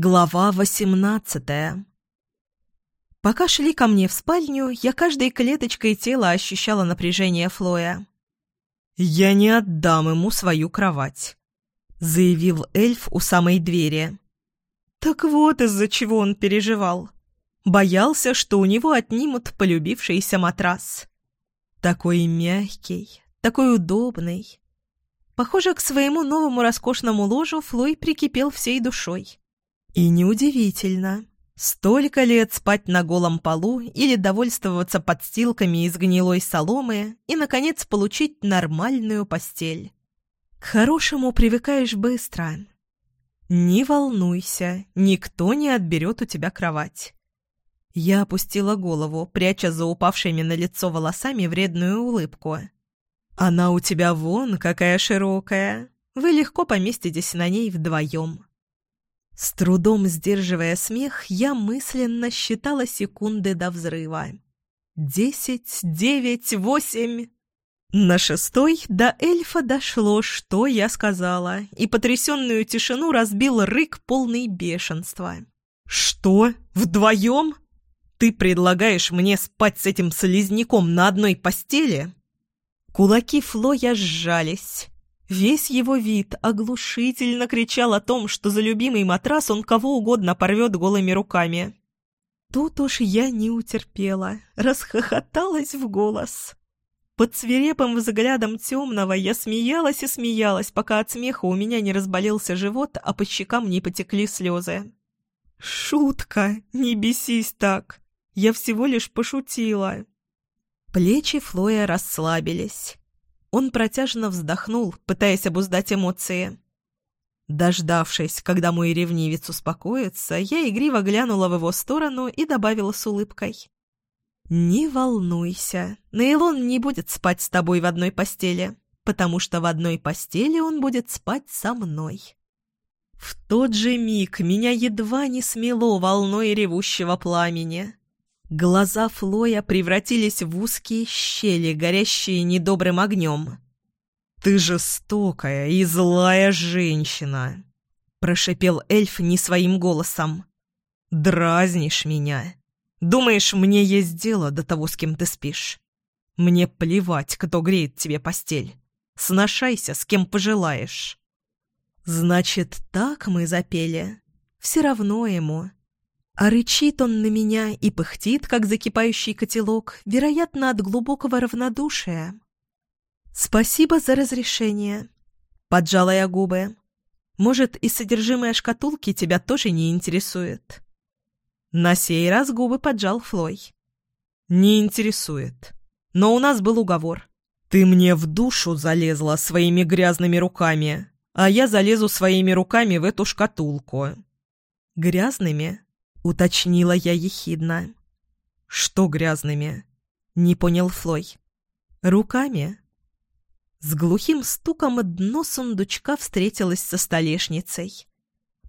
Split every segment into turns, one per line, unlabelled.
Глава восемнадцатая Пока шли ко мне в спальню, я каждой клеточкой тела ощущала напряжение Флоя. «Я не отдам ему свою кровать», — заявил эльф у самой двери. Так вот из-за чего он переживал. Боялся, что у него отнимут полюбившийся матрас. Такой мягкий, такой удобный. Похоже, к своему новому роскошному ложу Флой прикипел всей душой. И неудивительно. Столько лет спать на голом полу или довольствоваться подстилками из гнилой соломы и, наконец, получить нормальную постель. К хорошему привыкаешь быстро. Не волнуйся, никто не отберет у тебя кровать. Я опустила голову, пряча за упавшими на лицо волосами вредную улыбку. «Она у тебя вон какая широкая. Вы легко поместитесь на ней вдвоем». С трудом сдерживая смех, я мысленно считала секунды до взрыва. Десять, девять, восемь... На шестой до эльфа дошло, что я сказала, и потрясенную тишину разбил рык полный бешенства. «Что? Вдвоем? Ты предлагаешь мне спать с этим слизняком на одной постели?» Кулаки Флоя сжались. Весь его вид оглушительно кричал о том, что за любимый матрас он кого угодно порвет голыми руками. Тут уж я не утерпела, расхохоталась в голос. Под свирепым взглядом темного я смеялась и смеялась, пока от смеха у меня не разболелся живот, а по щекам не потекли слезы. «Шутка! Не бесись так! Я всего лишь пошутила!» Плечи Флоя расслабились. Он протяжно вздохнул, пытаясь обуздать эмоции. Дождавшись, когда мой ревнивец успокоится, я игриво глянула в его сторону и добавила с улыбкой. «Не волнуйся, Нейлон не будет спать с тобой в одной постели, потому что в одной постели он будет спать со мной». В тот же миг меня едва не смело волной ревущего пламени. Глаза Флоя превратились в узкие щели, горящие недобрым огнем. «Ты жестокая и злая женщина!» — прошипел эльф не своим голосом. «Дразнишь меня. Думаешь, мне есть дело до того, с кем ты спишь? Мне плевать, кто греет тебе постель. Сношайся, с кем пожелаешь». «Значит, так мы запели. Все равно ему. А рычит он на меня и пыхтит, как закипающий котелок, вероятно, от глубокого равнодушия. «Спасибо за разрешение», — поджала я губы. «Может, и содержимое шкатулки тебя тоже не интересует?» На сей раз губы поджал Флой. «Не интересует. Но у нас был уговор. Ты мне в душу залезла своими грязными руками, а я залезу своими руками в эту шкатулку». «Грязными?» — уточнила я ехидно. «Что грязными?» — не понял Флой. «Руками?» С глухим стуком дно сундучка встретилось со столешницей.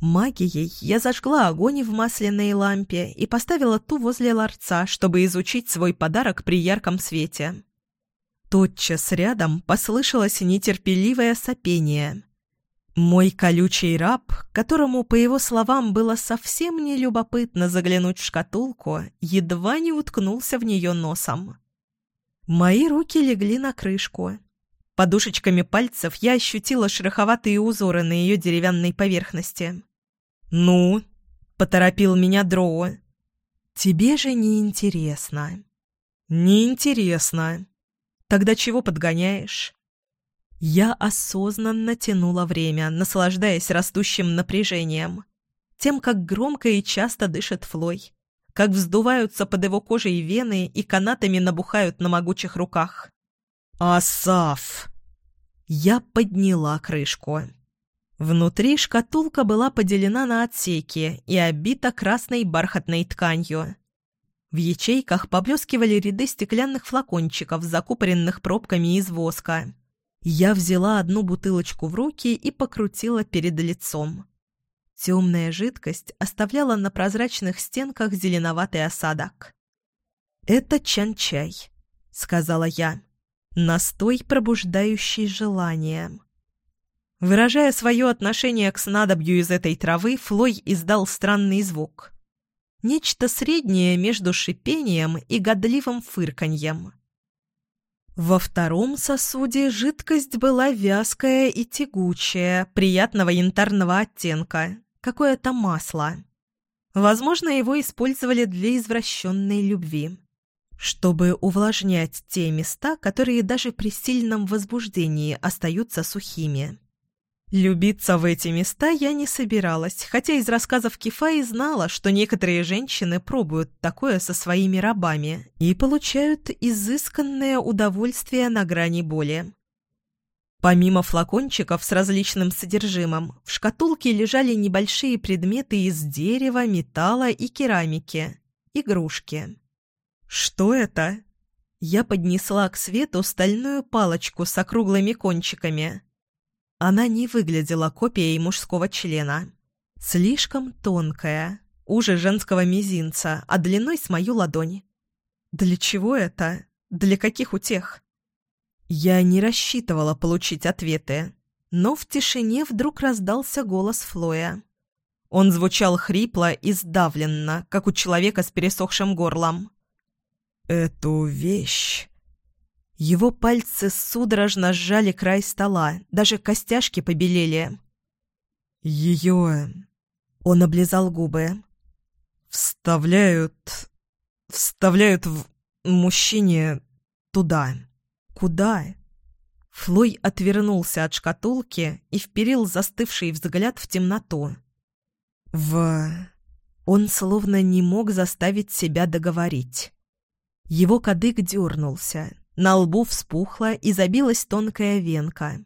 Магией я зажгла огонь в масляной лампе и поставила ту возле ларца, чтобы изучить свой подарок при ярком свете. Тотчас рядом послышалось нетерпеливое сопение. Мой колючий раб, которому, по его словам, было совсем не любопытно заглянуть в шкатулку, едва не уткнулся в нее носом. Мои руки легли на крышку. Подушечками пальцев я ощутила шероховатые узоры на ее деревянной поверхности. «Ну?» — поторопил меня Дроу. «Тебе же не интересно». «Не интересно. Тогда чего подгоняешь?» Я осознанно тянула время, наслаждаясь растущим напряжением. Тем, как громко и часто дышит Флой. Как вздуваются под его кожей вены и канатами набухают на могучих руках. «Асаф!» Я подняла крышку. Внутри шкатулка была поделена на отсеки и обита красной бархатной тканью. В ячейках поблескивали ряды стеклянных флакончиков, закупоренных пробками из воска. Я взяла одну бутылочку в руки и покрутила перед лицом. Темная жидкость оставляла на прозрачных стенках зеленоватый осадок. «Это чан-чай», — сказала я. «Настой, пробуждающий желание». Выражая свое отношение к снадобью из этой травы, Флой издал странный звук. Нечто среднее между шипением и годливым фырканьем. Во втором сосуде жидкость была вязкая и тягучая, приятного янтарного оттенка, какое-то масло. Возможно, его использовали для извращенной любви чтобы увлажнять те места, которые даже при сильном возбуждении остаются сухими. Любиться в эти места я не собиралась, хотя из рассказов Кифаи знала, что некоторые женщины пробуют такое со своими рабами и получают изысканное удовольствие на грани боли. Помимо флакончиков с различным содержимым, в шкатулке лежали небольшие предметы из дерева, металла и керамики, игрушки. «Что это?» Я поднесла к свету стальную палочку с округлыми кончиками. Она не выглядела копией мужского члена. Слишком тонкая, уже женского мизинца, а длиной с мою ладонь. Для чего это? Для каких утех? Я не рассчитывала получить ответы, но в тишине вдруг раздался голос Флоя. Он звучал хрипло и сдавленно, как у человека с пересохшим горлом эту вещь...» Его пальцы судорожно сжали край стола, даже костяшки побелели. «Ее...» Он облизал губы. «Вставляют... вставляют в... мужчине... туда. Куда?» Флой отвернулся от шкатулки и вперил застывший взгляд в темноту. «В...» Он словно не мог заставить себя договорить. Его кадык дернулся, на лбу вспухла и забилась тонкая венка.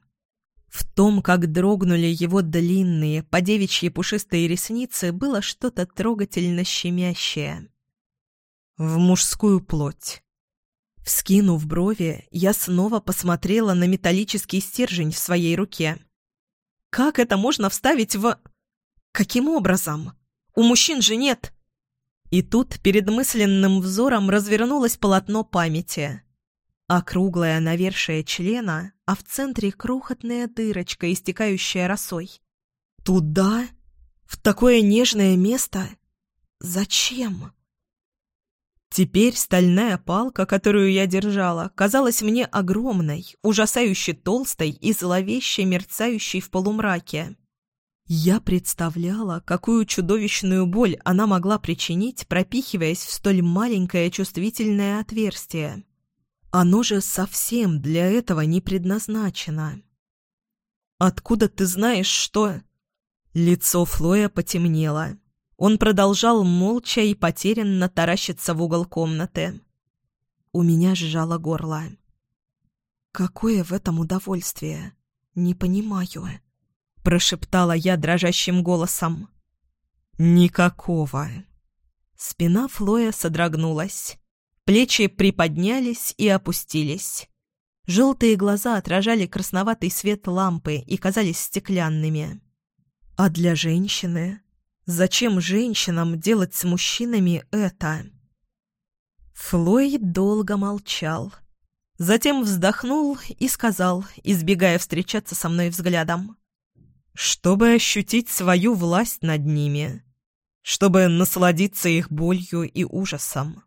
В том, как дрогнули его длинные, подевичьи пушистые ресницы, было что-то трогательно щемящее. В мужскую плоть. Вскинув брови, я снова посмотрела на металлический стержень в своей руке. «Как это можно вставить в...» «Каким образом? У мужчин же нет...» И тут перед мысленным взором развернулось полотно памяти. Округлое навершие члена, а в центре крохотная дырочка, истекающая росой. Туда? В такое нежное место? Зачем? Теперь стальная палка, которую я держала, казалась мне огромной, ужасающе толстой и зловеще мерцающей в полумраке. Я представляла, какую чудовищную боль она могла причинить, пропихиваясь в столь маленькое чувствительное отверстие. Оно же совсем для этого не предназначено. «Откуда ты знаешь, что...» Лицо Флоя потемнело. Он продолжал молча и потерянно таращиться в угол комнаты. У меня сжало горло. «Какое в этом удовольствие? Не понимаю» прошептала я дрожащим голосом. «Никакого». Спина Флоя содрогнулась. Плечи приподнялись и опустились. Желтые глаза отражали красноватый свет лампы и казались стеклянными. А для женщины? Зачем женщинам делать с мужчинами это? Флой долго молчал. Затем вздохнул и сказал, избегая встречаться со мной взглядом чтобы ощутить свою власть над ними, чтобы насладиться их болью и ужасом.